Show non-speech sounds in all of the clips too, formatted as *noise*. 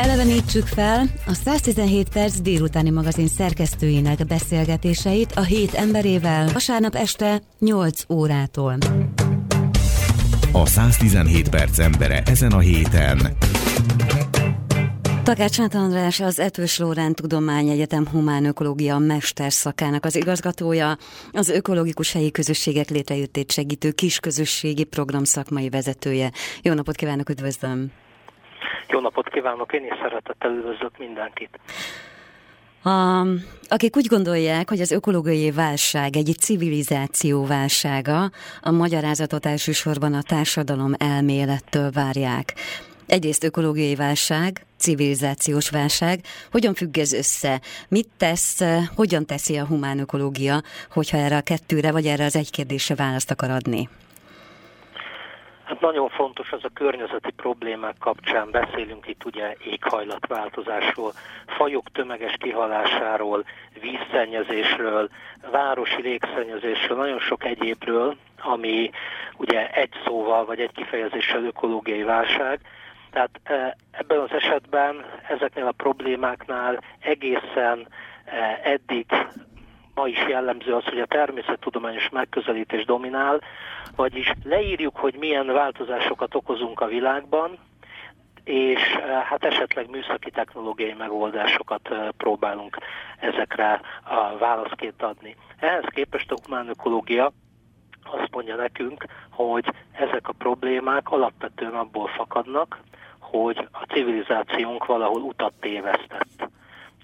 Elevenítsük fel a 117 perc délutáni magazin szerkesztőinek beszélgetéseit a hét emberével vasárnap este 8 órától. A 117 perc embere ezen a héten. Takács András az Etős Lórán Tudományegyetem Humán Ökológia mesterszakának az igazgatója, az ökológikus helyi közösségek létrejöttét segítő kisközösségi program szakmai vezetője. Jó napot kívánok, üdvözlöm! Jó napot kívánok, én is szeretettel üdvözlök mindenkit. A, akik úgy gondolják, hogy az ökológiai válság egy civilizáció válsága, a magyarázatot elsősorban a társadalom elmélettől várják. Egyrészt ökológiai válság, civilizációs válság. Hogyan függ ez össze? Mit tesz, hogyan teszi a humán ökológia, hogyha erre a kettőre vagy erre az egy kérdésre választ akar adni? Hát nagyon fontos az a környezeti problémák kapcsán. Beszélünk itt ugye éghajlatváltozásról, fajok tömeges kihalásáról, vízszennyezésről, városi légszennyezésről, nagyon sok egyébről, ami ugye egy szóval vagy egy kifejezéssel ökológiai válság. Tehát e, ebben az esetben ezeknél a problémáknál egészen e, eddig ma is jellemző az, hogy a természettudományos megközelítés dominál, vagyis leírjuk, hogy milyen változásokat okozunk a világban, és eh, hát esetleg műszaki technológiai megoldásokat eh, próbálunk ezekre a válaszként adni. Ehhez képest a humán ökológia azt mondja nekünk, hogy ezek a problémák alapvetően abból fakadnak, hogy a civilizációnk valahol utat tévesztett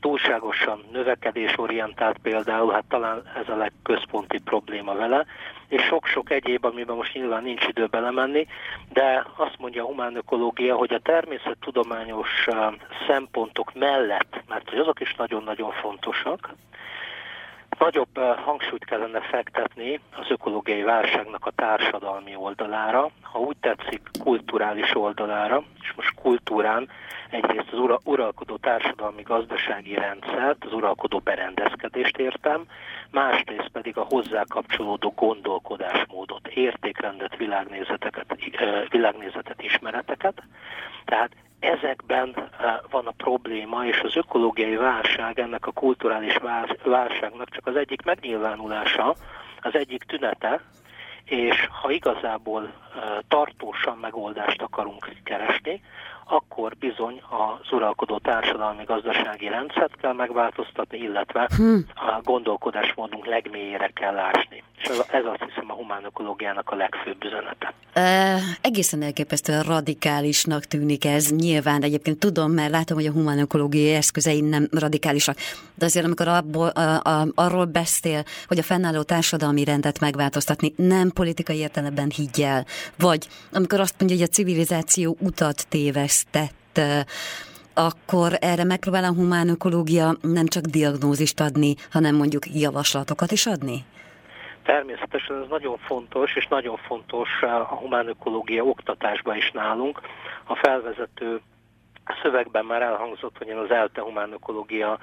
túlságosan növekedésorientált például, hát talán ez a legközponti probléma vele, és sok-sok egyéb, amiben most nyilván nincs idő belemenni, de azt mondja a humán ökológia, hogy a természettudományos szempontok mellett, mert hogy azok is nagyon-nagyon fontosak, Nagyobb hangsúlyt kellene fektetni az ökológiai válságnak a társadalmi oldalára, ha úgy tetszik kulturális oldalára, és most kultúrán egyrészt az ura, uralkodó társadalmi gazdasági rendszert, az uralkodó berendezkedést értem, másrészt pedig a hozzá kapcsolódó gondolkodásmódot, értékrendet, világnézeteket, világnézetet, ismereteket. Tehát ezekben eh, van a probléma, és az ökológiai válság ennek a kulturális válságnak csak az egyik megnyilvánulása, az egyik tünete, és ha igazából eh, tartósan megoldást akarunk keresni, akkor bizony az uralkodó társadalmi gazdasági rendszert kell megváltoztatni, illetve hm. a gondolkodásmódunk legmélyére kell ásni. És ez, ez azt hiszem a humán ökológiának a legfőbb üzenete. E, egészen elképesztően radikálisnak tűnik ez. Nyilván egyébként tudom, mert látom, hogy a humán ökológiai eszközei nem radikálisak. De azért, amikor abból, a, a, arról beszél, hogy a fennálló társadalmi rendet megváltoztatni, nem politikai értelemben higgyel. Vagy amikor azt mondja, hogy a civilizáció utat tévesztett, akkor erre megpróbál a humán ökológia nem csak diagnózist adni, hanem mondjuk javaslatokat is adni? Természetesen ez nagyon fontos, és nagyon fontos a humán ökológia oktatásban is nálunk. A felvezető szövegben már elhangzott, hogy én az ELTE humán ökológia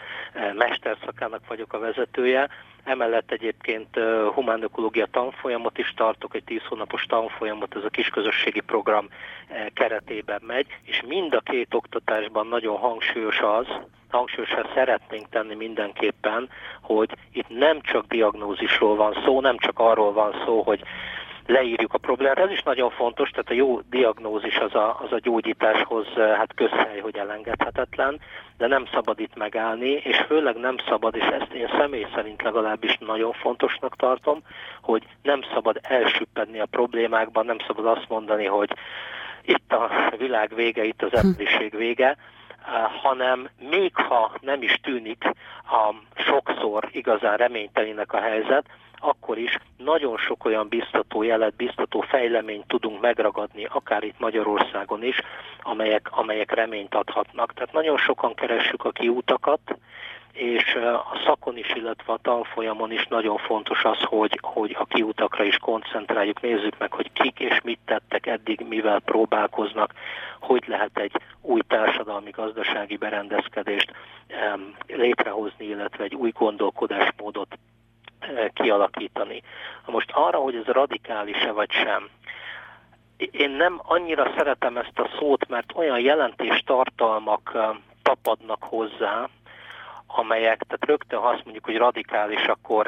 mesterszakának vagyok a vezetője. Emellett egyébként eh, humán ökológia tanfolyamot is tartok, egy 10 hónapos tanfolyamot, ez a kisközösségi program eh, keretében megy, és mind a két oktatásban nagyon hangsúlyos az, hangsúlyosan szeretnénk tenni mindenképpen, hogy itt nem csak diagnózisról van szó, nem csak arról van szó, hogy leírjuk a problémát. Ez is nagyon fontos, tehát a jó diagnózis az a, az a gyógyításhoz hát közhely, hogy elengedhetetlen, de nem szabad itt megállni, és főleg nem szabad, és ezt én személy szerint legalábbis nagyon fontosnak tartom, hogy nem szabad elsüppedni a problémákban, nem szabad azt mondani, hogy itt a világ vége, itt az hm. emberiség vége, hanem még ha nem is tűnik a sokszor igazán reménytelinek a helyzet, akkor is nagyon sok olyan biztató jelet, biztató fejleményt tudunk megragadni, akár itt Magyarországon is, amelyek, amelyek reményt adhatnak. Tehát nagyon sokan keressük a kiútakat, és a szakon is, illetve a tanfolyamon is nagyon fontos az, hogy, hogy a kiutakra is koncentráljuk, nézzük meg, hogy kik és mit tettek eddig, mivel próbálkoznak, hogy lehet egy új társadalmi gazdasági berendezkedést létrehozni, illetve egy új gondolkodásmódot kialakítani. Most arra, hogy ez radikális-e vagy sem, én nem annyira szeretem ezt a szót, mert olyan jelentéstartalmak tapadnak hozzá, amelyek, tehát rögtön ha azt mondjuk, hogy radikális, akkor,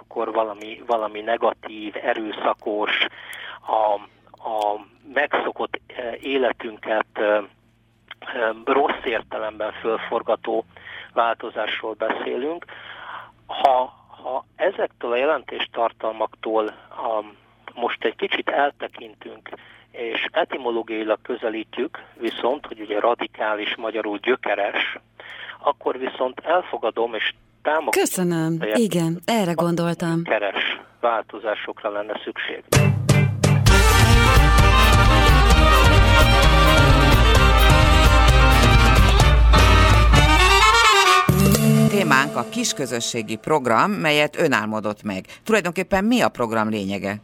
akkor valami, valami negatív, erőszakos, a, a megszokott életünket rossz értelemben fölforgató változásról beszélünk. Ha, ha ezektől a jelentéstartalmaktól a, most egy kicsit eltekintünk, és etimológiailag közelítjük, viszont, hogy ugye radikális, magyarul gyökeres, akkor viszont elfogadom és támogatom. Köszönöm, igen, erre gondoltam. Keres változásokra lenne szükség. Témánk a kisközösségi program, melyet ön álmodott meg. Tulajdonképpen mi a program lényege?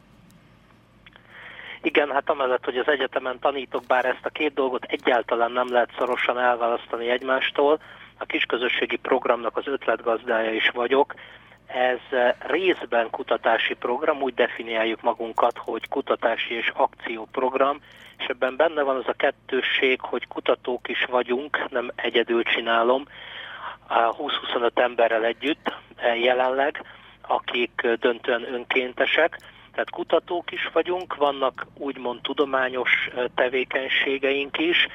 Igen, hát amellett, hogy az egyetemen tanítok, bár ezt a két dolgot egyáltalán nem lehet szorosan elválasztani egymástól, a kisközösségi programnak az ötletgazdája is vagyok. Ez részben kutatási program, úgy definiáljuk magunkat, hogy kutatási és akcióprogram, és ebben benne van az a kettősség, hogy kutatók is vagyunk, nem egyedül csinálom, 20-25 emberrel együtt jelenleg, akik döntően önkéntesek, tehát kutatók is vagyunk, vannak úgymond tudományos tevékenységeink is,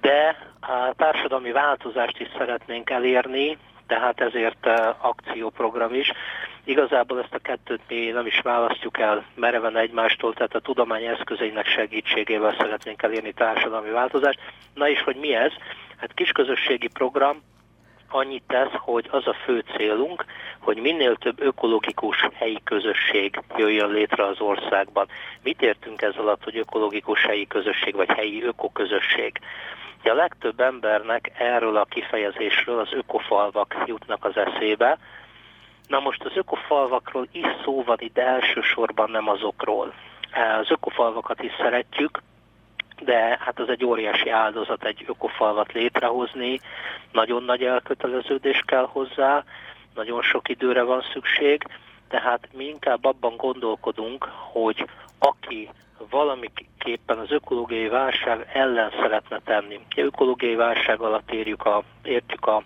de a társadalmi változást is szeretnénk elérni, tehát ezért akcióprogram is. Igazából ezt a kettőt mi nem is választjuk el mereven egymástól, tehát a tudomány eszközeinek segítségével szeretnénk elérni társadalmi változást. Na és hogy mi ez? Hát kisközösségi program annyit tesz, hogy az a fő célunk, hogy minél több ökológikus helyi közösség jöjjön létre az országban. Mit értünk ez alatt, hogy ökológikus helyi közösség, vagy helyi ökoközösség? A legtöbb embernek erről a kifejezésről az ökofalvak jutnak az eszébe. Na most az ökofalvakról is szó van ide elsősorban nem azokról. Az ökofalvakat is szeretjük, de hát az egy óriási áldozat egy ökofalvat létrehozni, nagyon nagy elköteleződés kell hozzá, nagyon sok időre van szükség, tehát mi inkább abban gondolkodunk, hogy aki valamiképpen az ökológiai válság ellen szeretne tenni. A ökológiai válság alatt érjük a, értjük a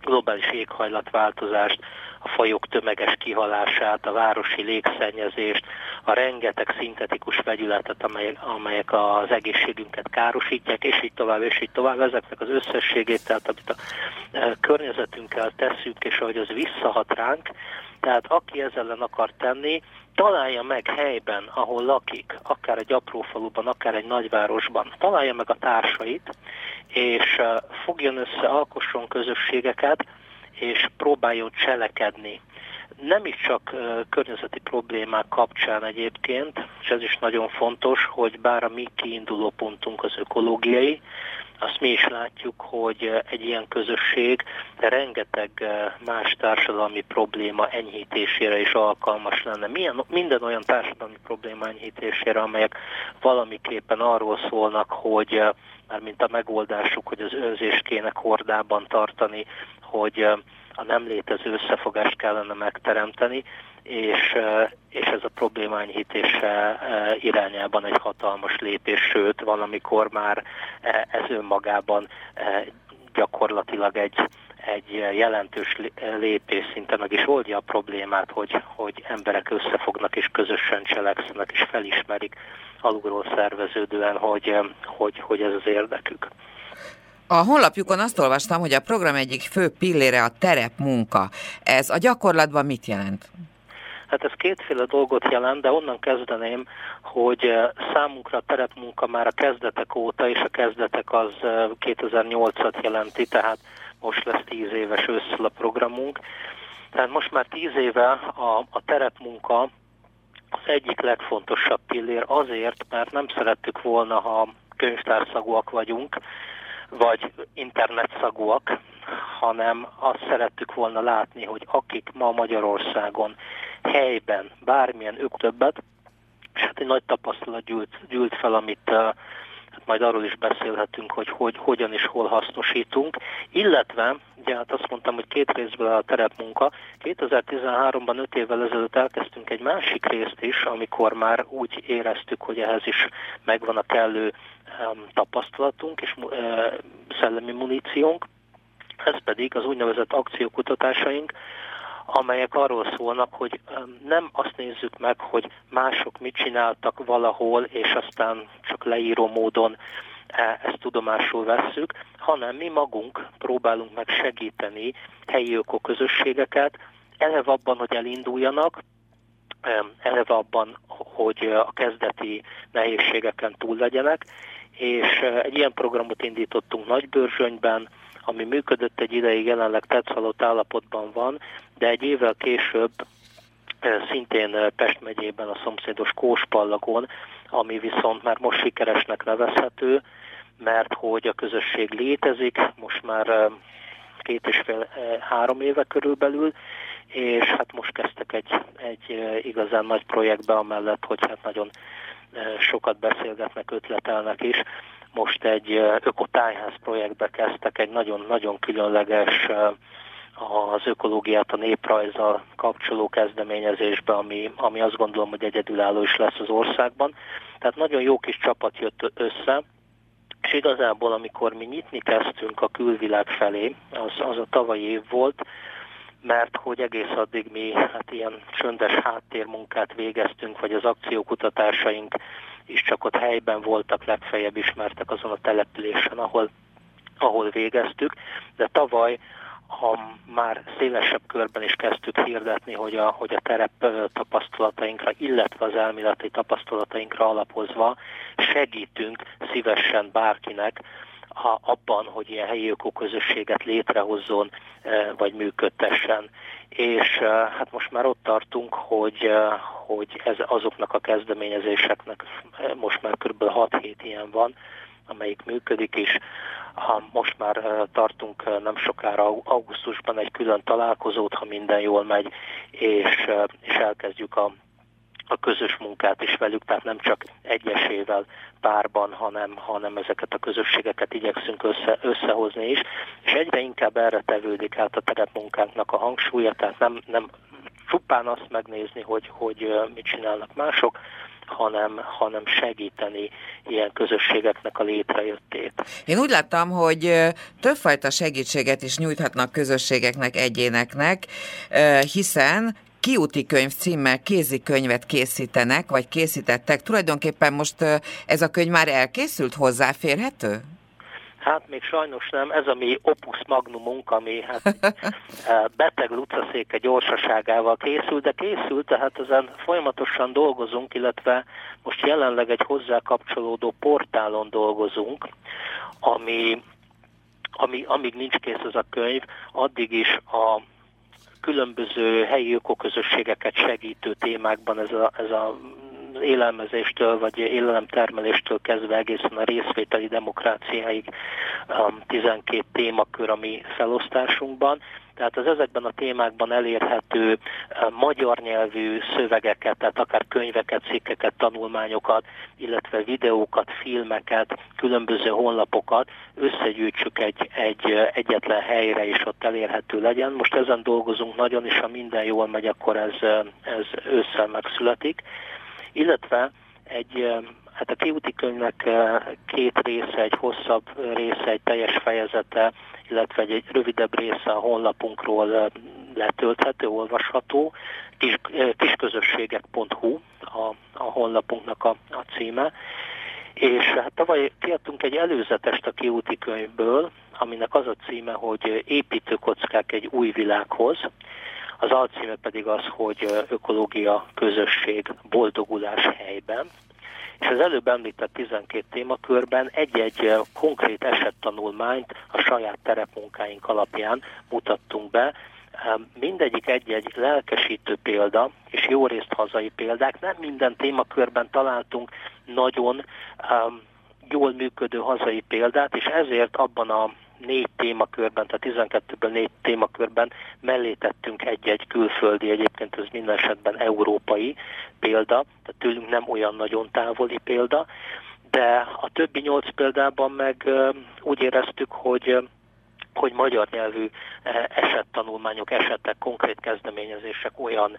globális éghajlatváltozást, a fajok tömeges kihalását, a városi légszennyezést, a rengeteg szintetikus vegyületet, amelyek, amelyek az egészségünket károsítják, és így tovább, és így tovább. Ezeknek az összességét, tehát amit a e, környezetünkkel teszünk, és ahogy az visszahat ránk, tehát aki ezzel ellen akar tenni, találja meg helyben, ahol lakik, akár egy apró faluban, akár egy nagyvárosban, találja meg a társait, és e, fogjon össze, alkosson közösségeket, és próbáljon cselekedni. Nem is csak környezeti problémák kapcsán egyébként, és ez is nagyon fontos, hogy bár a mi kiinduló pontunk az ökológiai, azt mi is látjuk, hogy egy ilyen közösség rengeteg más társadalmi probléma enyhítésére is alkalmas lenne. Milyen, minden olyan társadalmi probléma enyhítésére, amelyek valamiképpen arról szólnak, hogy már mint a megoldásuk, hogy az őrzést kéne kordában tartani, hogy a nem létező összefogást kellene megteremteni, és, és ez a probléma enyhítése irányában egy hatalmas lépés, sőt, valamikor már ez önmagában gyakorlatilag egy, egy jelentős lépés szinte meg is oldja a problémát, hogy, hogy emberek összefognak és közösen cselekszenek és felismerik alulról szerveződően, hogy, hogy, hogy ez az érdekük. A honlapjukon azt olvastam, hogy a program egyik fő pillére a terepmunka. Ez a gyakorlatban mit jelent? Hát ez kétféle dolgot jelent, de onnan kezdeném, hogy eh, számunkra a terepmunka már a kezdetek óta, és a kezdetek az 2008-at eh, jelenti, tehát most lesz 10 éves ősszel a programunk. Tehát most már 10 éve a, a terepmunka az egyik legfontosabb pillér azért, mert nem szerettük volna, ha könyvtárszagúak vagyunk, vagy internetszagúak, hanem azt szerettük volna látni, hogy akik ma Magyarországon helyben bármilyen ők többet, és hát egy nagy tapasztalat gyűlt, gyűlt fel, amit uh, majd arról is beszélhetünk, hogy, hogy hogyan és hol hasznosítunk, illetve, ugye hát azt mondtam, hogy két részből a terepmunka, 2013-ban, 5 évvel ezelőtt elkezdtünk egy másik részt is, amikor már úgy éreztük, hogy ehhez is megvan a kellő um, tapasztalatunk és uh, szellemi muníciónk, ez pedig az úgynevezett akciókutatásaink, amelyek arról szólnak, hogy nem azt nézzük meg, hogy mások mit csináltak valahol, és aztán csak leíró módon e, ezt tudomásul vesszük, hanem mi magunk próbálunk meg segíteni helyi ökoközösségeket, eleve abban, hogy elinduljanak, eleve abban, hogy a kezdeti nehézségeken túl legyenek, és egy ilyen programot indítottunk Nagybőrzsönyben, ami működött egy ideig, jelenleg tetszalott állapotban van, de egy évvel később szintén Pest megyében a szomszédos Kóspallagon, ami viszont már most sikeresnek nevezhető, mert hogy a közösség létezik, most már két és fél, három éve körülbelül, és hát most kezdtek egy, egy igazán nagy projektbe, amellett, hogy hát nagyon sokat beszélgetnek, ötletelnek is, most egy ökotájház projektbe kezdtek, egy nagyon-nagyon különleges az ökológiát a néprajzzal kapcsoló kezdeményezésbe, ami, ami azt gondolom, hogy egyedülálló is lesz az országban. Tehát nagyon jó kis csapat jött össze, és igazából, amikor mi nyitni kezdtünk a külvilág felé, az, az a tavalyi év volt, mert hogy egész addig mi hát ilyen csöndes háttérmunkát végeztünk, vagy az akciókutatásaink is csak ott helyben voltak legfeljebb ismertek azon a településen, ahol, ahol végeztük, de tavaly ha már szélesebb körben is kezdtük hirdetni, hogy a, hogy a terep tapasztalatainkra, illetve az elméleti tapasztalatainkra alapozva segítünk szívesen bárkinek, a, abban, hogy ilyen helyi ökoközösséget létrehozzon, vagy működtessen. És hát most már ott tartunk, hogy, hogy ez azoknak a kezdeményezéseknek most már kb. 6-7 ilyen van, amelyik működik, és most már tartunk nem sokára augusztusban egy külön találkozót, ha minden jól megy, és, és elkezdjük a a közös munkát is velük, tehát nem csak egyesével párban, hanem, hanem ezeket a közösségeket igyekszünk össze, összehozni is, és egyre inkább erre tevődik át a terepmunkánknak a hangsúlya, tehát nem, nem csupán azt megnézni, hogy, hogy mit csinálnak mások, hanem, hanem segíteni ilyen közösségeknek a létrejöttét. Én úgy láttam, hogy többfajta segítséget is nyújthatnak közösségeknek, egyéneknek, hiszen kiúti könyv címmel kézikönyvet készítenek, vagy készítettek. Tulajdonképpen most ez a könyv már elkészült, hozzáférhető? Hát még sajnos nem, ez a mi opus magnumunk, ami hát *laughs* beteg lucaszéke gyorsaságával készült, de készült, tehát ezen folyamatosan dolgozunk, illetve most jelenleg egy hozzá kapcsolódó portálon dolgozunk, ami, ami, amíg nincs kész ez a könyv, addig is a különböző helyi ökoközösségeket segítő témákban ez a, ez a élelmezéstől vagy élelemtermeléstől kezdve egészen a részvételi demokráciáig 12 um, témakör a mi felosztásunkban. Tehát az ezekben a témákban elérhető um, magyar nyelvű szövegeket, tehát akár könyveket, cikkeket, tanulmányokat, illetve videókat, filmeket, különböző honlapokat összegyűjtsük egy, egy egyetlen helyre, és ott elérhető legyen. Most ezen dolgozunk nagyon, és ha minden jól megy, akkor ez, ez ősszel megszületik illetve egy, hát a kiúti könyvnek két része, egy hosszabb része, egy teljes fejezete, illetve egy, rövidebb része a honlapunkról letölthető, olvasható, kis, kisközösségek.hu a, a honlapunknak a, a címe, és hát tavaly kiadtunk egy előzetest a kiúti könyvből, aminek az a címe, hogy építőkockák egy új világhoz, az alcíme pedig az, hogy ökológia, közösség, boldogulás helyben. És az előbb említett 12 témakörben egy-egy konkrét esettanulmányt a saját terepmunkáink alapján mutattunk be, mindegyik egy-egy lelkesítő példa, és jó részt hazai példák. Nem minden témakörben találtunk nagyon um, jól működő hazai példát, és ezért abban a négy témakörben, tehát 12-ből négy témakörben mellé tettünk egy-egy külföldi, egyébként ez minden esetben európai példa, tehát tőlünk nem olyan nagyon távoli példa, de a többi nyolc példában meg úgy éreztük, hogy hogy magyar nyelvű esettanulmányok, esetek, konkrét kezdeményezések olyan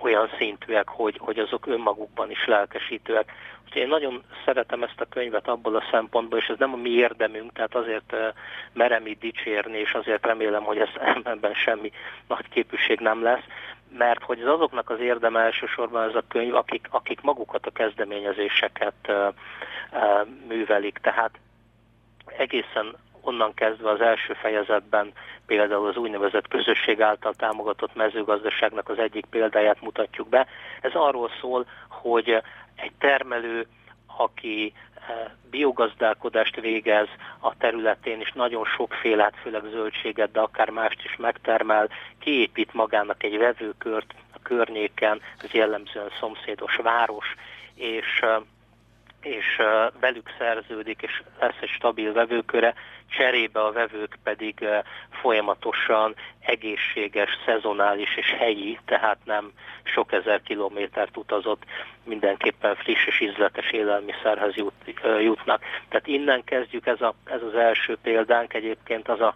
olyan szintűek, hogy, hogy azok önmagukban is lelkesítőek. Úgyhogy én nagyon szeretem ezt a könyvet abból a szempontból, és ez nem a mi érdemünk, tehát azért merem itt dicsérni, és azért remélem, hogy ez, *laughs* ebben semmi nagy képűség nem lesz, mert hogy az azoknak az érdeme elsősorban ez a könyv, akik, akik magukat a kezdeményezéseket művelik. Tehát egészen onnan kezdve az első fejezetben például az úgynevezett közösség által támogatott mezőgazdaságnak az egyik példáját mutatjuk be. Ez arról szól, hogy egy termelő, aki eh, biogazdálkodást végez a területén, és nagyon sokféle, főleg zöldséget, de akár mást is megtermel, kiépít magának egy vevőkört a környéken, ez jellemzően szomszédos város, és eh, és velük szerződik, és lesz egy stabil vevőköre, cserébe a vevők pedig folyamatosan egészséges, szezonális és helyi, tehát nem sok ezer kilométert utazott, mindenképpen friss és ízletes élelmiszerhez jut, jutnak. Tehát innen kezdjük, ez, a, ez az első példánk, egyébként az a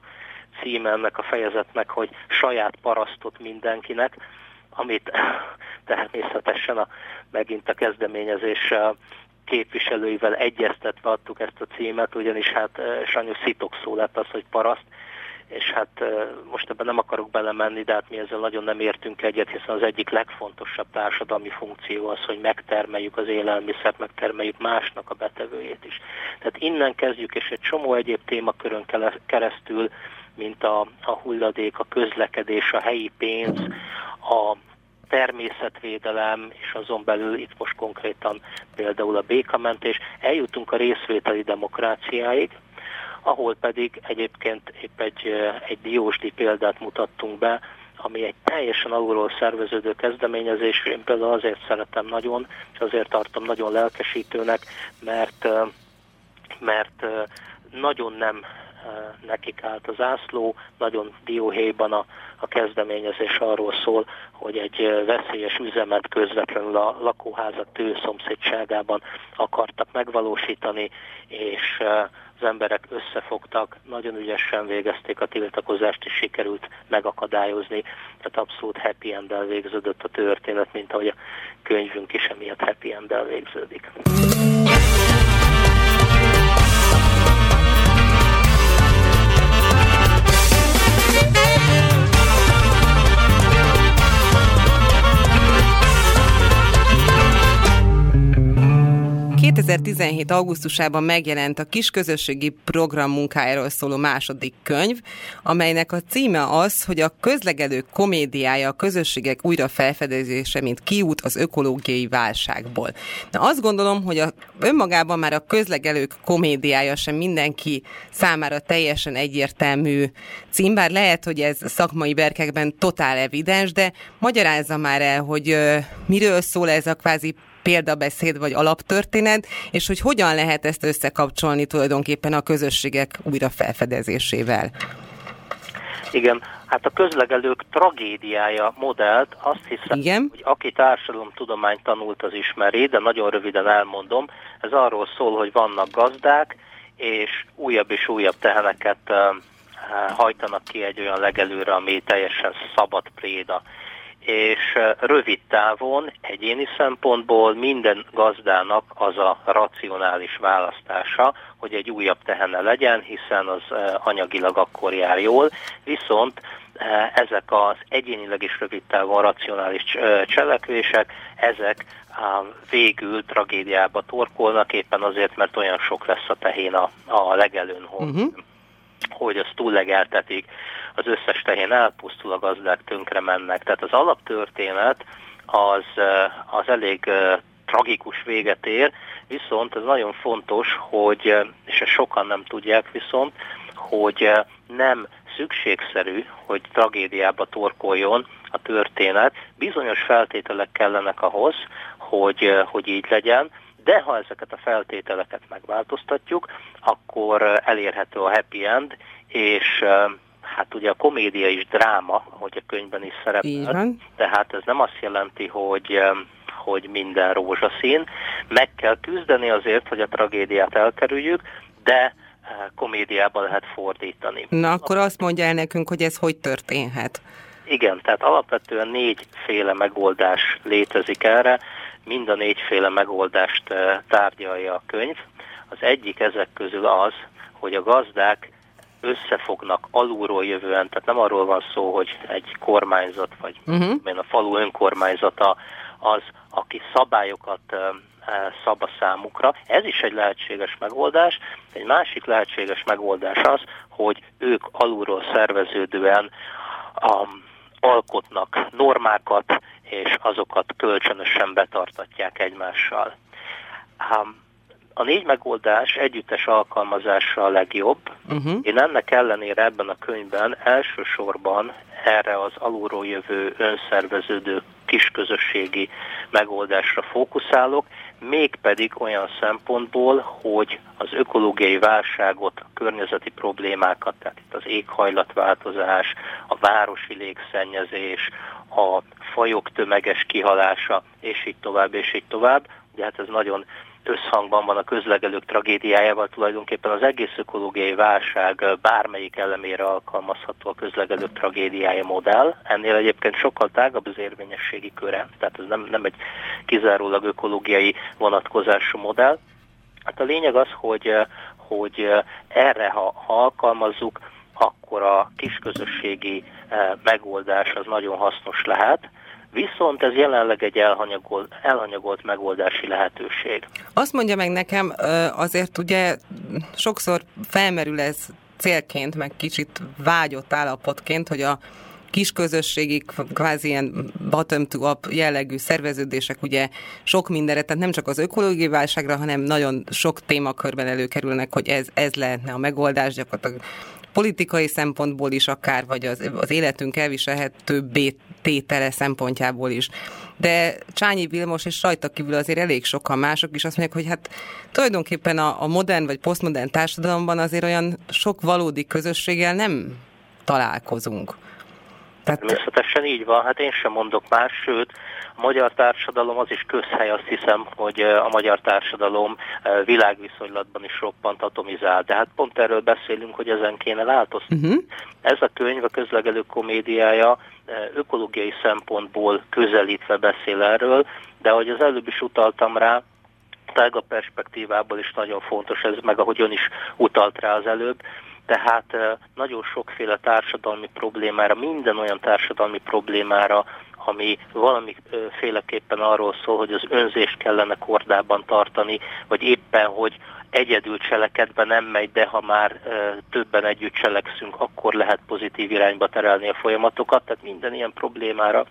címe ennek a fejezetnek, hogy saját parasztot mindenkinek, amit *laughs* természetesen a, megint a kezdeményezés képviselőivel egyeztetve adtuk ezt a címet, ugyanis hát sajnos szó lett az, hogy paraszt, és hát most ebben nem akarok belemenni, de hát mi ezzel nagyon nem értünk egyet, hiszen az egyik legfontosabb társadalmi funkció az, hogy megtermeljük az élelmiszert, megtermeljük másnak a betevőjét is. Tehát innen kezdjük, és egy csomó egyéb témakörön keresztül, mint a, a hulladék, a közlekedés, a helyi pénz, a természetvédelem, és azon belül itt most konkrétan például a békamentés, eljutunk a részvételi demokráciáig, ahol pedig egyébként épp egy, egy diósdi példát mutattunk be, ami egy teljesen alulról szerveződő kezdeményezés, én például azért szeretem nagyon, és azért tartom nagyon lelkesítőnek, mert, mert nagyon nem nekik állt az ászló, nagyon dióhéjban a, a kezdeményezés arról szól, hogy egy veszélyes üzemet közvetlenül a lakóházak tőszomszédságában akartak megvalósítani, és az emberek összefogtak, nagyon ügyesen végezték a tiltakozást, és sikerült megakadályozni. Tehát abszolút happy end végződött a történet, mint ahogy a könyvünk is emiatt happy end végződik. 2017. augusztusában megjelent a kisközösségi program munkájáról szóló második könyv, amelynek a címe az, hogy a közlegelő komédiája a közösségek újra felfedezése, mint kiút az ökológiai válságból. Na azt gondolom, hogy a, önmagában már a közlegelők komédiája sem mindenki számára teljesen egyértelmű cím, bár lehet, hogy ez szakmai verkekben totál evidens, de magyarázza már el, hogy uh, miről szól ez a kvázi példabeszéd vagy alaptörténet, és hogy hogyan lehet ezt összekapcsolni tulajdonképpen a közösségek újra felfedezésével. Igen, hát a közlegelők tragédiája modellt azt hiszem, Igen? hogy aki társadalomtudományt tanult, az ismeri, de nagyon röviden elmondom, ez arról szól, hogy vannak gazdák, és újabb és újabb teheneket hajtanak ki egy olyan legelőre, ami teljesen szabad préda és rövid távon, egyéni szempontból minden gazdának az a racionális választása, hogy egy újabb tehene legyen, hiszen az anyagilag akkor jár jól, viszont ezek az egyénileg is rövid távon racionális cselekvések, ezek végül tragédiába torkolnak, éppen azért, mert olyan sok lesz a tehén a, a legelőn, uh-huh. Hogy azt túllegeltetik az összes tehén elpusztul, a gazdák tönkre mennek. Tehát az alaptörténet az, az elég tragikus véget ér, viszont ez nagyon fontos, hogy, és ezt sokan nem tudják viszont, hogy nem szükségszerű, hogy tragédiába torkoljon a történet. Bizonyos feltételek kellenek ahhoz, hogy, hogy így legyen, de ha ezeket a feltételeket megváltoztatjuk, akkor elérhető a happy end, és hát ugye a komédia is dráma, ahogy a könyvben is szerepel. Tehát ez nem azt jelenti, hogy hogy minden rózsaszín. Meg kell küzdeni azért, hogy a tragédiát elkerüljük, de komédiába lehet fordítani. Na akkor azt mondja el nekünk, hogy ez hogy történhet. Igen, tehát alapvetően négyféle megoldás létezik erre, mind a négyféle megoldást tárgyalja a könyv. Az egyik ezek közül az, hogy a gazdák összefognak alulról jövően, tehát nem arról van szó, hogy egy kormányzat, vagy uh-huh. a falu önkormányzata az, aki szabályokat szab a számukra. Ez is egy lehetséges megoldás. Egy másik lehetséges megoldás az, hogy ők alulról szerveződően um, alkotnak normákat, és azokat kölcsönösen betartatják egymással. A négy megoldás együttes alkalmazása a legjobb. Uh-huh. Én ennek ellenére ebben a könyvben elsősorban erre az alulról jövő önszerveződő kisközösségi megoldásra fókuszálok, mégpedig olyan szempontból, hogy az ökológiai válságot, a környezeti problémákat, tehát itt az éghajlatváltozás, a városi légszennyezés, a fajok tömeges kihalása, és így tovább, és így tovább. Ugye hát ez nagyon összhangban van a közlegelők tragédiájával, tulajdonképpen az egész ökológiai válság bármelyik elemére alkalmazható a közlegelők tragédiája modell. Ennél egyébként sokkal tágabb az érvényességi köre, tehát ez nem, nem egy kizárólag ökológiai vonatkozású modell. Hát a lényeg az, hogy, hogy erre, ha, ha alkalmazzuk, akkor a kisközösségi megoldás az nagyon hasznos lehet, Viszont ez jelenleg egy elhanyagolt, elhanyagolt megoldási lehetőség. Azt mondja meg nekem, azért ugye sokszor felmerül ez célként, meg kicsit vágyott állapotként, hogy a kis közösségi, kvázi ilyen bottom-to-up jellegű szerveződések ugye sok mindenre, tehát nem csak az ökológiai válságra, hanem nagyon sok témakörben előkerülnek, hogy ez, ez lehetne a megoldás, gyakorlatilag politikai szempontból is akár, vagy az, az életünk elviselhető tétele szempontjából is. De Csányi Vilmos és rajta kívül azért elég sokan mások is azt mondják, hogy hát tulajdonképpen a, a modern vagy posztmodern társadalomban azért olyan sok valódi közösséggel nem találkozunk. Tehát... Természetesen így van, hát én sem mondok más, sőt, a magyar társadalom az is közhely, azt hiszem, hogy a magyar társadalom világviszonylatban is roppant atomizál. De hát pont erről beszélünk, hogy ezen kéne változtatni. Uh-huh. Ez a könyv, a közlegelő komédiája ökológiai szempontból közelítve beszél erről, de ahogy az előbb is utaltam rá, tága perspektívából is nagyon fontos ez, meg ahogy ön is utalt rá az előbb, tehát nagyon sokféle társadalmi problémára, minden olyan társadalmi problémára, ami valamiféleképpen arról szól, hogy az önzést kellene kordában tartani, vagy éppen, hogy egyedül cselekedve nem megy, de ha már többen együtt cselekszünk, akkor lehet pozitív irányba terelni a folyamatokat. Tehát minden ilyen problémára,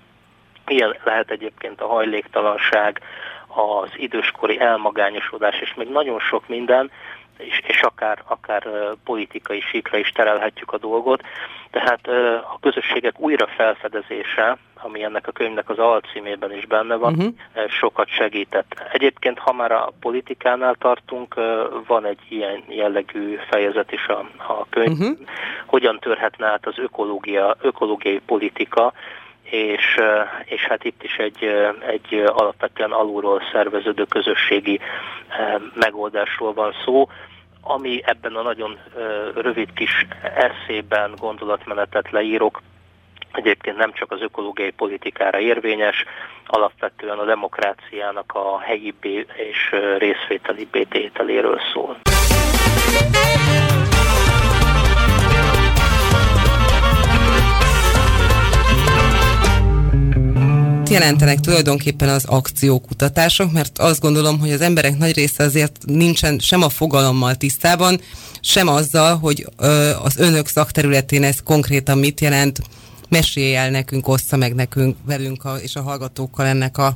ilyen lehet egyébként a hajléktalanság, az időskori elmagányosodás, és még nagyon sok minden, és, és akár, akár politikai síkra is terelhetjük a dolgot. Tehát a közösségek újra felfedezése, ami ennek a könyvnek az alcímében is benne van, uh-huh. sokat segített. Egyébként, ha már a politikánál tartunk, van egy ilyen jellegű fejezet is a, a könyv, uh-huh. hogyan törhetne át az ökológia, ökológiai politika, és, és hát itt is egy, egy alapvetően alulról szerveződő közösségi megoldásról van szó, ami ebben a nagyon rövid kis eszében gondolatmenetet leírok, egyébként nem csak az ökológiai politikára érvényes, alapvetően a demokráciának a helyi és részvételi tételéről szól. Mit jelentenek tulajdonképpen az akciókutatások, mert azt gondolom, hogy az emberek nagy része azért nincsen sem a fogalommal tisztában, sem azzal, hogy ö, az önök szakterületén ez konkrétan mit jelent, mesélj el nekünk, ossza meg nekünk, velünk a, és a hallgatókkal ennek a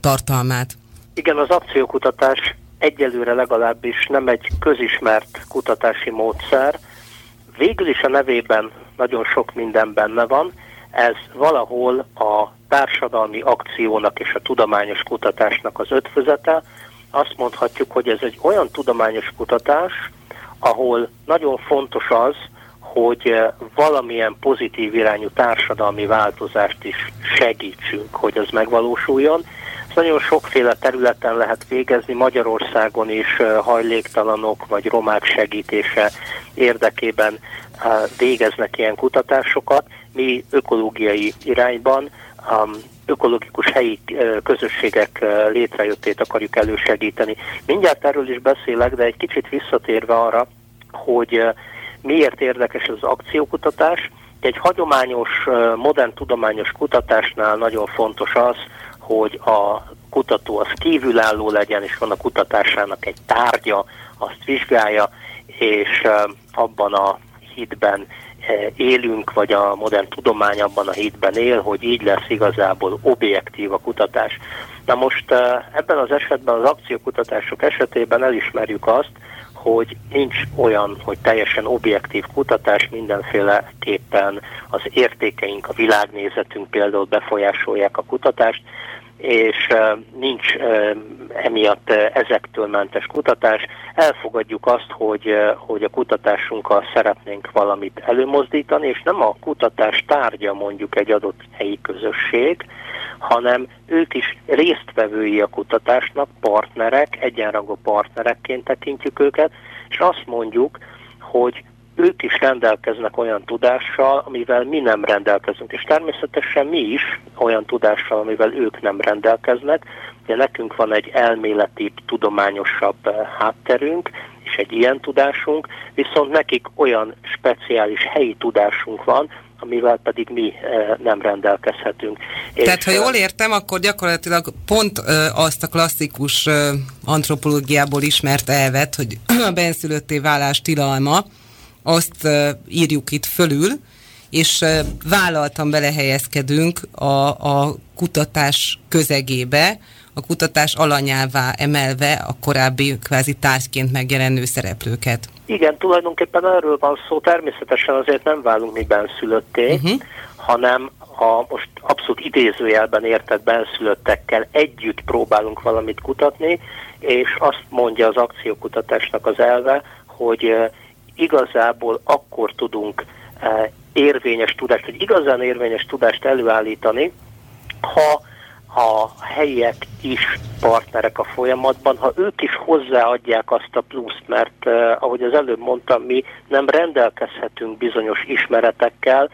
tartalmát. Igen, az akciókutatás egyelőre legalábbis nem egy közismert kutatási módszer. Végül is a nevében nagyon sok minden benne van, ez valahol a társadalmi akciónak és a tudományos kutatásnak az ötvözete. Azt mondhatjuk, hogy ez egy olyan tudományos kutatás, ahol nagyon fontos az, hogy valamilyen pozitív irányú társadalmi változást is segítsünk, hogy az megvalósuljon. Ezt nagyon sokféle területen lehet végezni, Magyarországon is hajléktalanok vagy romák segítése érdekében végeznek ilyen kutatásokat. Mi ökológiai irányban ökológikus helyi közösségek létrejöttét akarjuk elősegíteni. Mindjárt erről is beszélek, de egy kicsit visszatérve arra, hogy miért érdekes az akciókutatás. Egy hagyományos, modern tudományos kutatásnál nagyon fontos az, hogy a kutató az kívülálló legyen, és van a kutatásának egy tárgya, azt vizsgálja, és abban a hitben élünk, vagy a modern tudomány abban a hitben él, hogy így lesz igazából objektív a kutatás. Na most ebben az esetben az akciókutatások esetében elismerjük azt, hogy nincs olyan, hogy teljesen objektív kutatás, mindenféleképpen az értékeink, a világnézetünk például befolyásolják a kutatást, és nincs emiatt ezektől mentes kutatás. Elfogadjuk azt, hogy, hogy a kutatásunkkal szeretnénk valamit előmozdítani, és nem a kutatás tárgya mondjuk egy adott helyi közösség, hanem ők is résztvevői a kutatásnak, partnerek, egyenrangú partnerekként tekintjük őket, és azt mondjuk, hogy ők is rendelkeznek olyan tudással, amivel mi nem rendelkezünk, és természetesen mi is olyan tudással, amivel ők nem rendelkeznek. Ugye nekünk van egy elméleti, tudományosabb eh, hátterünk, és egy ilyen tudásunk, viszont nekik olyan speciális helyi tudásunk van, amivel pedig mi eh, nem rendelkezhetünk. Tehát, és, ha jól értem, akkor gyakorlatilag pont eh, azt a klasszikus antropológiából ismert elvet, hogy *clears throat* a benszülötté válás tilalma, azt írjuk itt fölül, és vállaltan belehelyezkedünk a, a kutatás közegébe, a kutatás alanyává emelve a korábbi kvázi tárgyként megjelenő szereplőket. Igen, tulajdonképpen erről van szó, természetesen azért nem válunk mi benszülötté, uh-huh. hanem a most abszolút idézőjelben értett benszülöttekkel együtt próbálunk valamit kutatni, és azt mondja az akciókutatásnak az elve, hogy igazából akkor tudunk eh, érvényes tudást, vagy igazán érvényes tudást előállítani, ha a helyiek is partnerek a folyamatban, ha ők is hozzáadják azt a pluszt, mert eh, ahogy az előbb mondtam, mi nem rendelkezhetünk bizonyos ismeretekkel,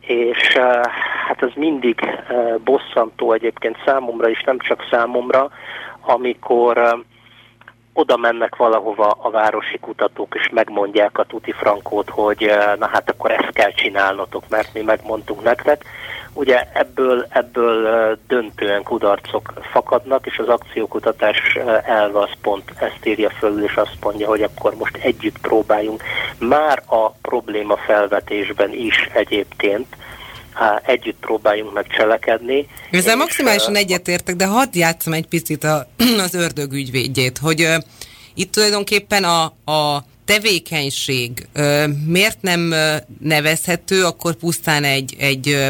és eh, hát ez mindig eh, bosszantó egyébként számomra, és nem csak számomra, amikor eh, oda mennek valahova a városi kutatók, és megmondják a tuti frankót, hogy eh, na hát akkor ezt kell csinálnotok, mert mi megmondtunk nektek. Ugye ebből, ebből eh, döntően kudarcok fakadnak, és az akciókutatás eh, elve az pont ezt írja föl, és azt mondja, hogy akkor most együtt próbáljunk. Már a probléma felvetésben is egyébként együtt próbáljunk meg cselekedni. Ezzel maximálisan egyetértek, de hadd játszom egy picit a, *clears throat* az ördög ügyvédjét, hogy uh, itt tulajdonképpen a, a tevékenység uh, miért nem uh, nevezhető akkor pusztán egy, egy uh,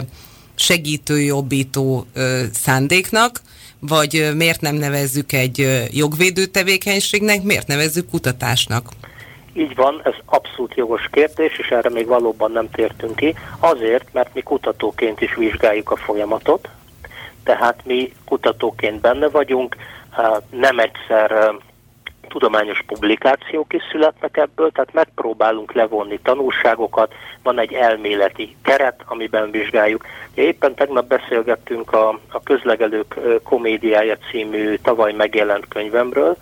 segítő, jobbító uh, szándéknak, vagy miért nem nevezzük egy jogvédő tevékenységnek, miért nevezzük kutatásnak? Így van, ez abszolút jogos kérdés, és erre még valóban nem tértünk ki. Azért, mert mi kutatóként is vizsgáljuk a folyamatot, tehát mi kutatóként benne vagyunk, nem egyszer tudományos publikációk is születnek ebből, tehát megpróbálunk levonni tanulságokat, van egy elméleti keret, amiben vizsgáljuk. Éppen tegnap beszélgettünk a, a Közlegelők komédiája című tavaly megjelent könyvemről,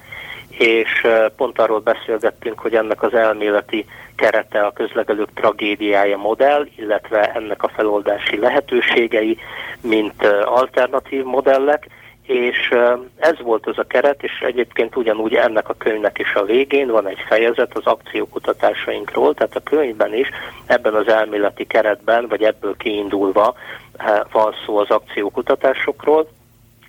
és pont arról beszélgettünk, hogy ennek az elméleti kerete a közlegelők tragédiája modell, illetve ennek a feloldási lehetőségei, mint alternatív modellek, és ez volt az a keret, és egyébként ugyanúgy ennek a könyvnek is a végén van egy fejezet az akciókutatásainkról, tehát a könyvben is ebben az elméleti keretben, vagy ebből kiindulva van szó az akciókutatásokról,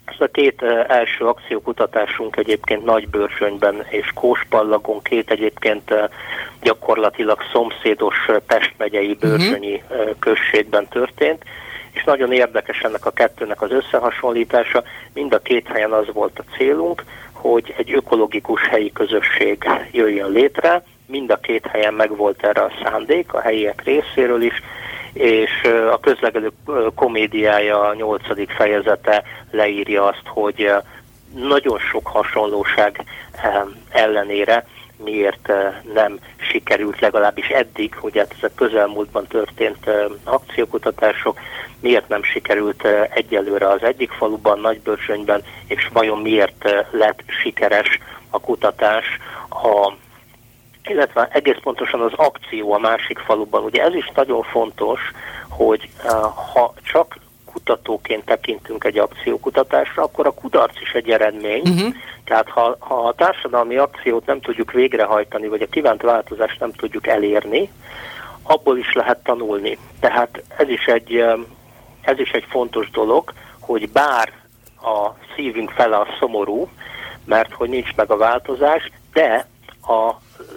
ez a két első akciókutatásunk egyébként Nagybörzsönyben és Kóspallagon, két egyébként gyakorlatilag szomszédos Pest megyei mhm. Börzsönyi uh-huh. községben történt, és nagyon érdekes ennek a kettőnek az összehasonlítása. Mind a két helyen az volt a célunk, hogy egy ökológikus helyi közösség jöjjön létre, mind a két helyen megvolt erre a szándék, a helyiek részéről is, és a közlekedő komédiája a nyolcadik fejezete leírja azt, hogy nagyon sok hasonlóság ellenére miért nem sikerült legalábbis eddig, hogy hát ezek közelmúltban történt akciókutatások, miért nem sikerült egyelőre az egyik faluban, Nagybörzsönyben, és vajon miért lett sikeres a kutatás a illetve egész pontosan az akció a másik faluban. Ugye ez is nagyon fontos, hogy ha csak kutatóként tekintünk egy akciókutatásra, akkor a kudarc is egy eredmény. Uh-huh. Tehát ha, ha a társadalmi akciót nem tudjuk végrehajtani, vagy a kívánt változást nem tudjuk elérni, abból is lehet tanulni. Tehát ez is egy, ez is egy fontos dolog, hogy bár a szívünk fele a szomorú, mert hogy nincs meg a változás, de a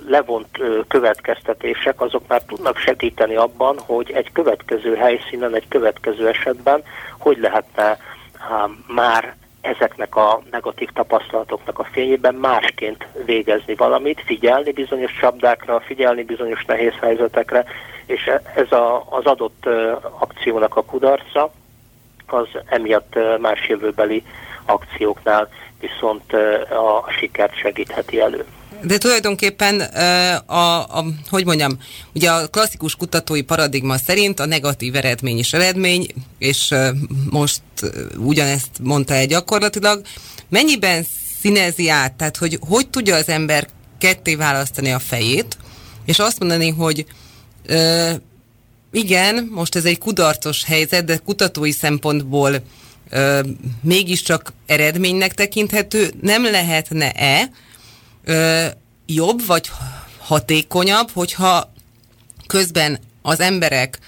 levont következtetések azok már tudnak segíteni abban, hogy egy következő helyszínen, egy következő esetben hogy lehetne már ezeknek a negatív tapasztalatoknak a fényében másként végezni valamit, figyelni bizonyos csapdákra, figyelni bizonyos nehéz helyzetekre, és ez a, az adott akciónak a kudarca, az emiatt más jövőbeli akcióknál viszont a sikert segítheti elő. De tulajdonképpen, a, a, hogy mondjam, ugye a klasszikus kutatói paradigma szerint a negatív eredmény is eredmény, és most ugyanezt mondta el gyakorlatilag. Mennyiben színezi át, tehát hogy hogy tudja az ember ketté választani a fejét, és azt mondani, hogy ö, igen, most ez egy kudarcos helyzet, de kutatói szempontból ö, mégiscsak eredménynek tekinthető, nem lehetne-e, ö, jobb vagy hatékonyabb, hogyha közben az emberek,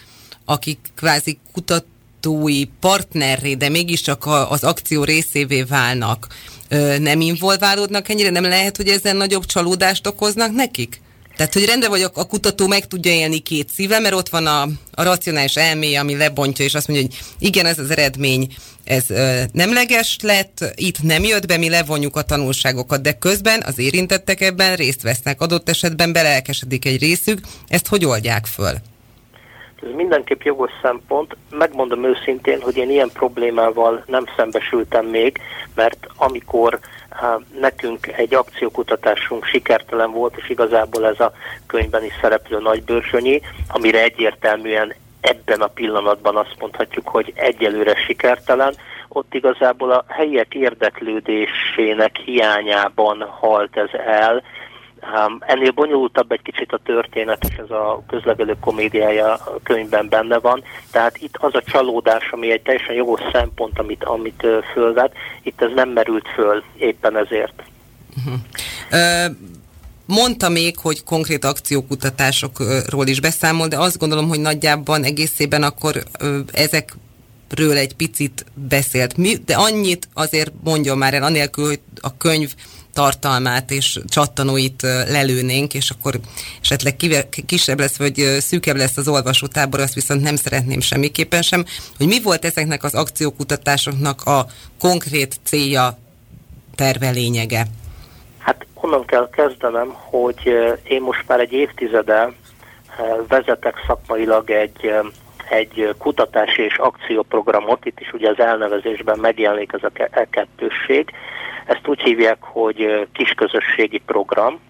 akik kvázi kutatói partnerré, de mégiscsak a, az akció részévé válnak, ö, nem involválódnak ennyire, nem lehet, hogy ezzel nagyobb csalódást okoznak nekik? Tehát, hogy rendben vagy a kutató meg tudja élni két szíve, mert ott van a, a racionális elméje, ami lebontja, és azt mondja, hogy igen, ez az eredmény, ez ö, nemleges lett, itt nem jött be, mi levonjuk a tanulságokat, de közben az érintettek ebben részt vesznek, adott esetben belelkesedik egy részük, ezt hogy oldják föl? Ez mindenképp jogos szempont. Megmondom őszintén, hogy én ilyen problémával nem szembesültem még, mert amikor nekünk egy akciókutatásunk sikertelen volt, és igazából ez a könyvben is szereplő nagybőrsönyi, amire egyértelműen ebben a pillanatban azt mondhatjuk, hogy egyelőre sikertelen, ott igazából a helyiek érdeklődésének hiányában halt ez el, Um, ennél bonyolultabb egy kicsit a történet, és ez a közlegelő komédiája a könyvben benne van. Tehát itt az a csalódás, ami egy teljesen jogos szempont, amit, amit fölvet, itt ez nem merült föl éppen ezért. Uh-huh. Uh... Mondta még, hogy konkrét akciókutatásokról is beszámol, de azt gondolom, hogy nagyjából egészében akkor ezekről egy picit beszélt. Mi, de annyit azért mondjon már el, anélkül, hogy a könyv tartalmát és csattanóit lelőnénk, és akkor esetleg kisebb lesz, vagy szűkebb lesz az olvasótábor, azt viszont nem szeretném semmiképpen sem, hogy mi volt ezeknek az akciókutatásoknak a konkrét célja, terve, lényege? Hát onnan kell kezdenem, hogy én most már egy évtizede vezetek szakmailag egy egy kutatási és akcióprogramot, itt is ugye az elnevezésben megjelenik ez a kettősség, ezt úgy hívják, hogy kisközösségi program,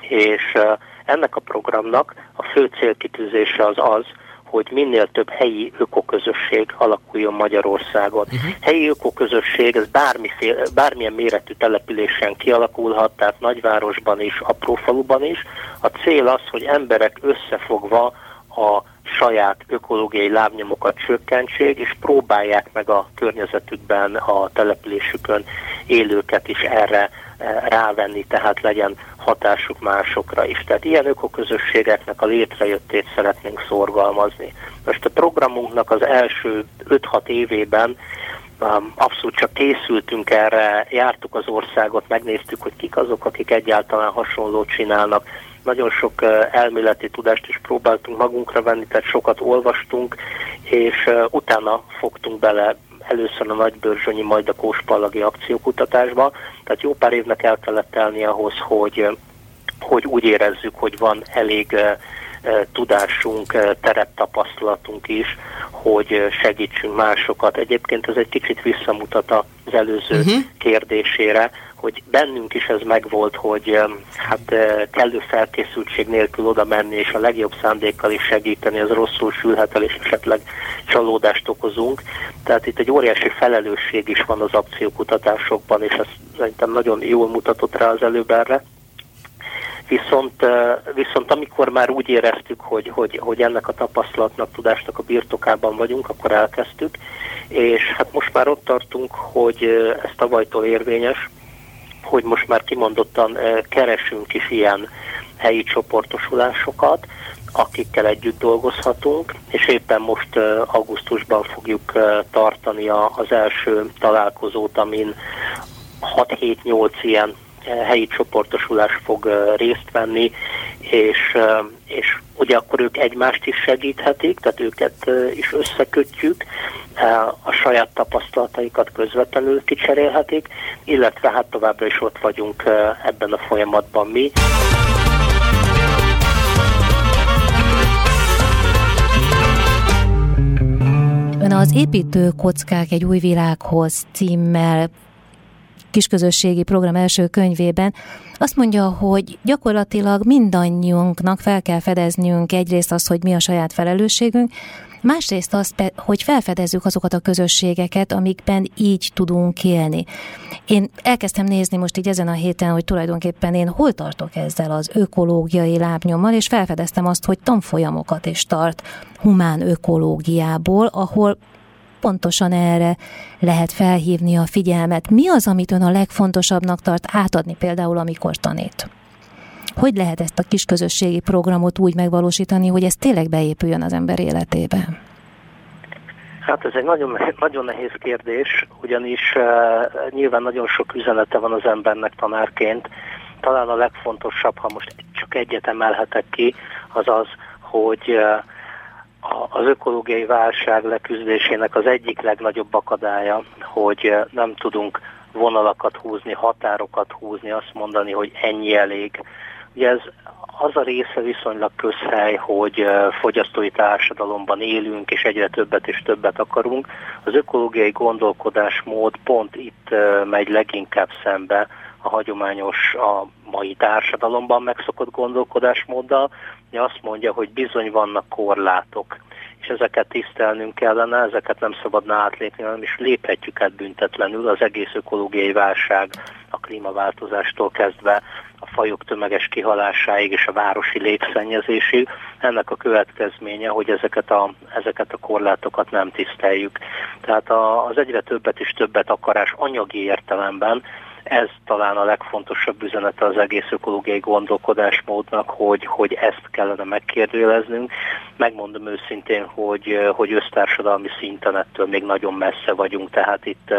és ennek a programnak a fő célkitűzése az az, hogy minél több helyi ökoközösség alakuljon Magyarországon. Uh-huh. Helyi ökoközösség, ez bármiféle, bármilyen méretű településen kialakulhat, tehát nagyvárosban is, aprófaluban is. A cél az, hogy emberek összefogva a saját ökológiai lábnyomokat csökkentsék, és próbálják meg a környezetükben, a településükön élőket is erre eh, rávenni, tehát legyen hatásuk másokra is. Tehát ilyen ökoközösségeknek a létrejöttét szeretnénk szorgalmazni. Most a programunknak az első 5-6 évében um, abszolút csak készültünk erre, jártuk az országot, megnéztük, hogy kik azok, akik egyáltalán hasonlót csinálnak, nagyon sok elméleti tudást is próbáltunk magunkra venni, tehát sokat olvastunk, és utána fogtunk bele először a Nagybörzsönyi, majd a Kóspallagi akciókutatásba, tehát jó pár évnek el kellett telni ahhoz, hogy, hogy úgy érezzük, hogy van elég tudásunk, tereptapasztalatunk is, hogy segítsünk másokat. Egyébként ez egy kicsit visszamutat az előző uh-huh. kérdésére, hogy bennünk is ez megvolt, hogy hát kellő felkészültség nélkül oda menni, és a legjobb szándékkal is segíteni, az rosszul sülhet el, és esetleg csalódást okozunk. Tehát itt egy óriási felelősség is van az akciókutatásokban, és ez szerintem nagyon jól mutatott rá az előbb erre. Viszont, viszont amikor már úgy éreztük, hogy, hogy, hogy ennek a tapasztalatnak, tudásnak a birtokában vagyunk, akkor elkezdtük, és hát most már ott tartunk, hogy ez tavalytól érvényes, hogy most már kimondottan keresünk is ilyen helyi csoportosulásokat, akikkel együtt dolgozhatunk, és éppen most augusztusban fogjuk tartani az első találkozót, amin 6-7-8 ilyen helyi csoportosulás fog részt venni, és, és ugye akkor ők egymást is segíthetik, tehát őket is összekötjük, a saját tapasztalataikat közvetlenül kicserélhetik, illetve hát továbbra is ott vagyunk ebben a folyamatban mi. Ön az építő kockák egy új világhoz címmel kisközösségi program első könyvében azt mondja, hogy gyakorlatilag mindannyiunknak fel kell fedeznünk egyrészt azt, hogy mi a saját felelősségünk, másrészt azt, hogy felfedezzük azokat a közösségeket, amikben így tudunk élni. Én elkezdtem nézni most így ezen a héten, hogy tulajdonképpen én hol tartok ezzel az ökológiai lábnyommal, és felfedeztem azt, hogy tanfolyamokat is tart humán ökológiából, ahol pontosan erre lehet felhívni a figyelmet. Mi az, amit ön a legfontosabbnak tart átadni például, amikor tanít? Hogy lehet ezt a kis közösségi programot úgy megvalósítani, hogy ez tényleg beépüljön az ember életébe? Hát ez egy nagyon, nagyon nehéz kérdés, ugyanis uh, nyilván nagyon sok üzenete van az embernek tanárként. Talán a legfontosabb, ha most csak egyet emelhetek ki, az az, hogy uh, az ökológiai válság leküzdésének az egyik legnagyobb akadálya, hogy nem tudunk vonalakat húzni, határokat húzni, azt mondani, hogy ennyi elég. Ugye ez az a része viszonylag közhely, hogy fogyasztói társadalomban élünk, és egyre többet és többet akarunk. Az ökológiai gondolkodásmód pont itt megy leginkább szembe a hagyományos, a mai társadalomban megszokott gondolkodásmóddal, azt mondja, hogy bizony vannak korlátok, és ezeket tisztelnünk kellene, ezeket nem szabadna átlépni, hanem is léphetjük át büntetlenül az egész ökológiai válság, a klímaváltozástól kezdve a fajok tömeges kihalásáig és a városi légszennyezésig. Ennek a következménye, hogy ezeket a, ezeket a korlátokat nem tiszteljük. Tehát az egyre többet és többet akarás anyagi értelemben ez talán a legfontosabb üzenete az egész ökológiai gondolkodásmódnak, hogy, hogy ezt kellene megkérdőjeleznünk. Megmondom őszintén, hogy, hogy össztársadalmi szinten ettől még nagyon messze vagyunk, tehát itt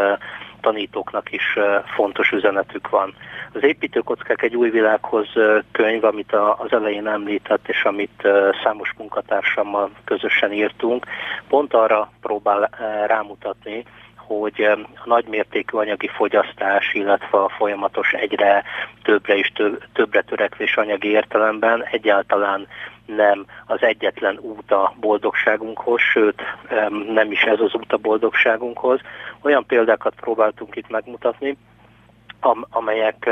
tanítóknak is fontos üzenetük van. Az építőkockák egy új világhoz könyv, amit az elején említett, és amit számos munkatársammal közösen írtunk, pont arra próbál rámutatni, hogy a nagymértékű anyagi fogyasztás, illetve a folyamatos egyre többre és több, többre törekvés anyagi értelemben egyáltalán nem az egyetlen út a boldogságunkhoz, sőt nem is ez az út a boldogságunkhoz. Olyan példákat próbáltunk itt megmutatni, amelyek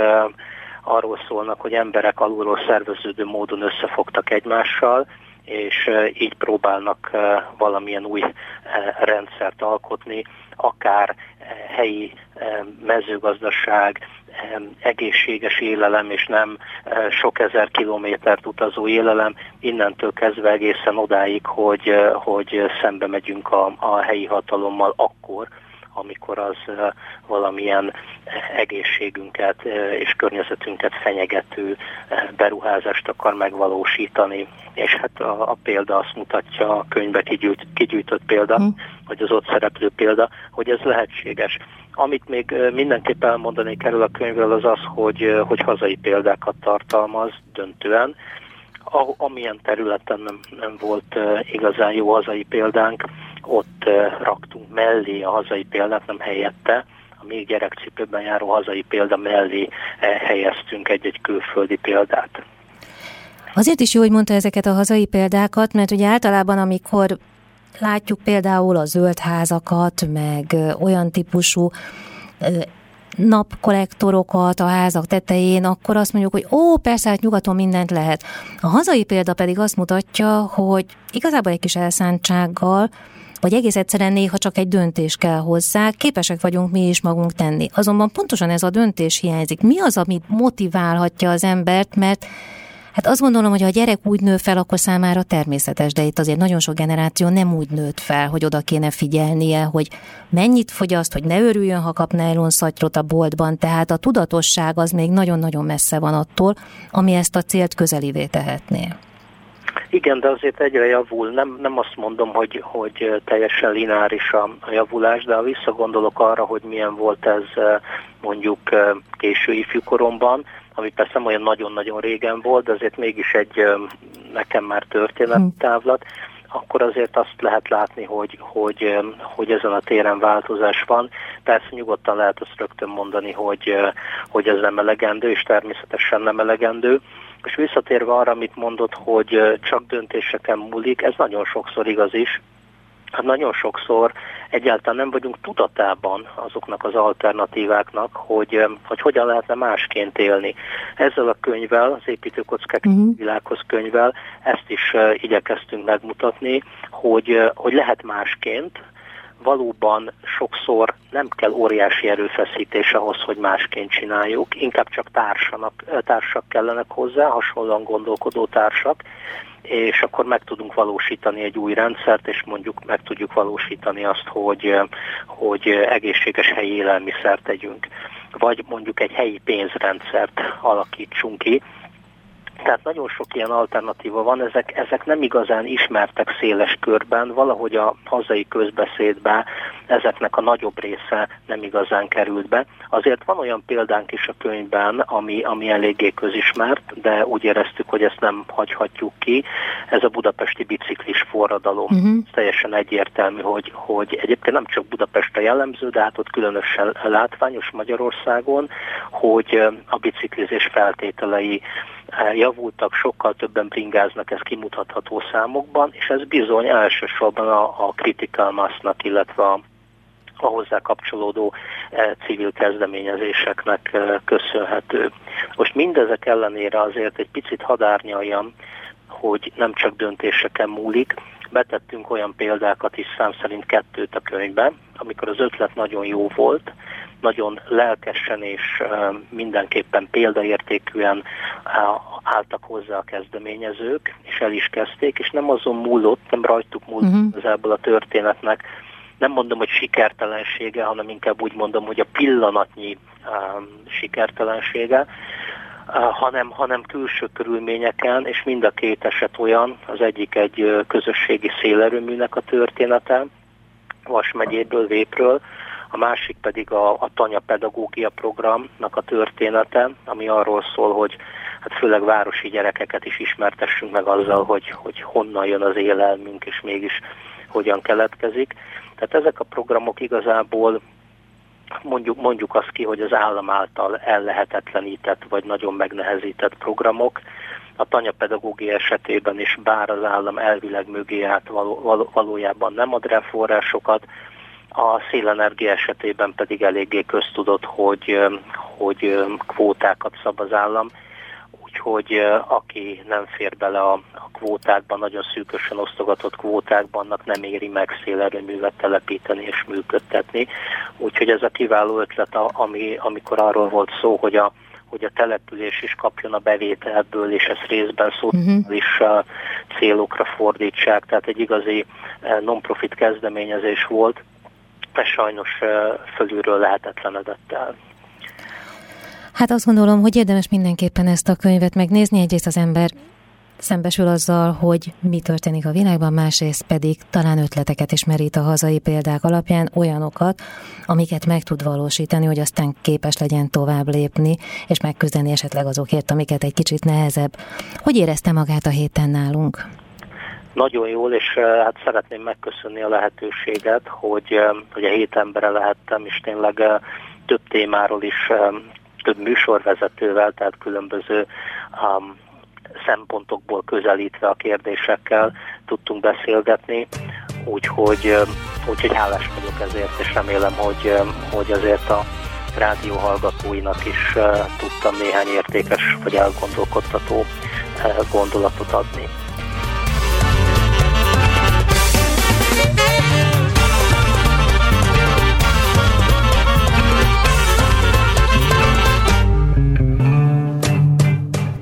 arról szólnak, hogy emberek alulról szerveződő módon összefogtak egymással, és így próbálnak valamilyen új rendszert alkotni, akár helyi mezőgazdaság, egészséges élelem, és nem sok ezer kilométert utazó élelem, innentől kezdve egészen odáig, hogy, hogy szembe megyünk a, a helyi hatalommal akkor, amikor az valamilyen egészségünket és környezetünket fenyegető beruházást akar megvalósítani. És hát a, a példa azt mutatja, a könyvbe kigyűjt, kigyűjtött példa, hmm. vagy az ott szereplő példa, hogy ez lehetséges. Amit még mindenképp elmondani kerül a könyvről az az, hogy, hogy hazai példákat tartalmaz döntően, amilyen területen nem, nem volt igazán jó hazai példánk, ott raktunk mellé a hazai példát, nem helyette, a még gyerekcipőben járó hazai példa mellé helyeztünk egy-egy külföldi példát. Azért is jó, hogy mondta ezeket a hazai példákat, mert ugye általában, amikor látjuk például a zöld házakat, meg olyan típusú napkollektorokat a házak tetején, akkor azt mondjuk, hogy ó, persze, hát nyugaton mindent lehet. A hazai példa pedig azt mutatja, hogy igazából egy kis elszántsággal, vagy egész egyszerűen néha csak egy döntés kell hozzá, képesek vagyunk mi is magunk tenni. Azonban pontosan ez a döntés hiányzik. Mi az, amit motiválhatja az embert, mert Hát azt gondolom, hogy ha a gyerek úgy nő fel, akkor számára természetes, de itt azért nagyon sok generáció nem úgy nőtt fel, hogy oda kéne figyelnie, hogy mennyit fogyaszt, hogy ne örüljön, ha kap szatyrot a boltban, tehát a tudatosság az még nagyon-nagyon messze van attól, ami ezt a célt közelivé tehetné. Igen, de azért egyre javul. Nem, nem azt mondom, hogy, hogy teljesen lineáris a, javulás, de ha visszagondolok arra, hogy milyen volt ez mondjuk késő ifjúkoromban, ami persze olyan nagyon-nagyon régen volt, de azért mégis egy nekem már történettávlat, akkor azért azt lehet látni, hogy, hogy, hogy ezen a téren változás van. Persze nyugodtan lehet azt rögtön mondani, hogy, hogy ez nem elegendő, és természetesen nem elegendő. És visszatérve arra, amit mondott, hogy csak döntéseken múlik, ez nagyon sokszor igaz is, hát nagyon sokszor egyáltalán nem vagyunk tudatában azoknak az alternatíváknak, hogy, hogy hogyan lehetne másként élni. Ezzel a könyvvel, az építőkockák uh-huh. világhoz könyvvel ezt is igyekeztünk megmutatni, hogy, hogy lehet másként, valóban sokszor nem kell óriási erőfeszítés ahhoz, hogy másként csináljuk, inkább csak társanak, társak kellenek hozzá, hasonlóan gondolkodó társak, és akkor meg tudunk valósítani egy új rendszert, és mondjuk meg tudjuk valósítani azt, hogy, hogy egészséges helyi élelmiszert tegyünk, vagy mondjuk egy helyi pénzrendszert alakítsunk ki, tehát nagyon sok ilyen alternatíva van, ezek, ezek nem igazán ismertek széles körben, valahogy a hazai közbeszédbe ezeknek a nagyobb része nem igazán került be. Azért van olyan példánk is a könyvben, ami, ami eléggé közismert, de úgy éreztük, hogy ezt nem hagyhatjuk ki. Ez a budapesti biciklis forradalom. Uh-huh. Teljesen egyértelmű, hogy, hogy egyébként nem csak Budapestre jellemző, de hát ott különösen látványos Magyarországon, hogy a biciklizés feltételei javultak, sokkal többen bringáznak, ez kimutatható számokban, és ez bizony elsősorban a, a critical massnak, illetve a, a hozzá kapcsolódó e, civil kezdeményezéseknek e, köszönhető. Most mindezek ellenére azért egy picit hadárnyaljam, hogy nem csak döntéseken múlik, betettünk olyan példákat is szám szerint kettőt a könyvben, amikor az ötlet nagyon jó volt, nagyon lelkesen és mindenképpen példaértékűen álltak hozzá a kezdeményezők, és el is kezdték, és nem azon múlott, nem rajtuk múlott uh-huh. ebből a történetnek, nem mondom, hogy sikertelensége, hanem inkább úgy mondom, hogy a pillanatnyi um, sikertelensége, uh, hanem, hanem külső körülményeken, és mind a két eset olyan, az egyik egy közösségi szélerőműnek a története, Vas megyéből, Vépről, a másik pedig a, a Tanya Pedagógia Programnak a története, ami arról szól, hogy hát főleg városi gyerekeket is ismertessünk meg azzal, hogy, hogy honnan jön az élelmünk, és mégis hogyan keletkezik. Tehát ezek a programok igazából mondjuk, mondjuk azt ki, hogy az állam által ellehetetlenített vagy nagyon megnehezített programok. A tanyapedagógia esetében is, bár az állam elvileg mögé való, való, valójában nem ad rá forrásokat, a szélenergia esetében pedig eléggé köztudott, hogy, hogy kvótákat szab az állam, úgyhogy aki nem fér bele a, a kvótákban, nagyon szűkösen osztogatott kvótákban, annak nem éri meg szélerőművet telepíteni és működtetni. Úgyhogy ez a kiváló ötlet, ami, amikor arról volt szó, hogy a hogy a település is kapjon a bevételből, és ezt részben szociális uh-huh. célokra fordítsák, tehát egy igazi non-profit kezdeményezés volt ez sajnos fölülről lehetetlenedett el. Hát azt gondolom, hogy érdemes mindenképpen ezt a könyvet megnézni. Egyrészt az ember szembesül azzal, hogy mi történik a világban, másrészt pedig talán ötleteket is merít a hazai példák alapján, olyanokat, amiket meg tud valósítani, hogy aztán képes legyen tovább lépni, és megküzdeni esetleg azokért, amiket egy kicsit nehezebb. Hogy érezte magát a héten nálunk? Nagyon jól, és eh, hát szeretném megköszönni a lehetőséget, hogy, eh, hogy a hét embere lehettem, és tényleg eh, több témáról is, több műsorvezetővel, tehát különböző um, szempontokból közelítve a kérdésekkel tudtunk beszélgetni. úgyhogy, úgyhogy hálás vagyok ezért, és remélem, hogy, hogy azért a rádió hallgatóinak is tudtam néhány értékes vagy elgondolkodtató gondolatot adni.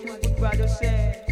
What you would rather say.